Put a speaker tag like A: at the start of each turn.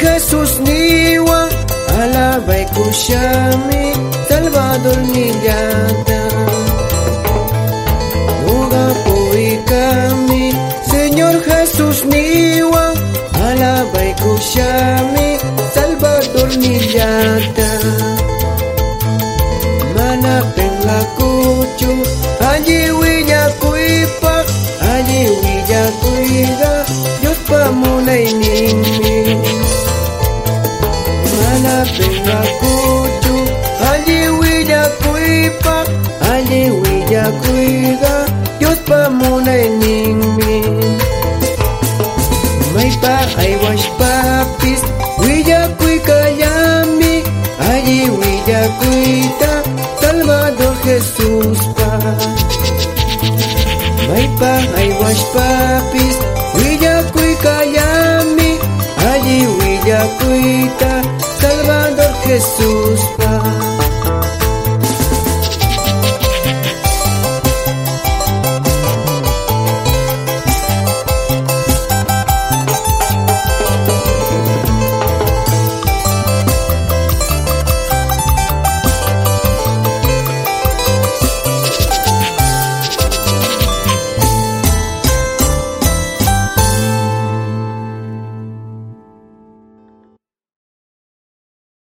A: Jesús niwa alaba y kushami Salvador niyata Uga poikami Señor Jesús niwa alaba y kushami Salvador niyata Mana la kuchu Allí huilla cuipa Allí huilla cuida Mana pengakuchu Allí huilla kuipak Allí huilla cuida Dios pamunay nimi May pa ay wash papis Huilla kuy kayami Allí huilla cuida Salvador Jesús pa. May pa ay wash papis Huilla kuy kayami Allí huilla cuida Salvador Jesús paz.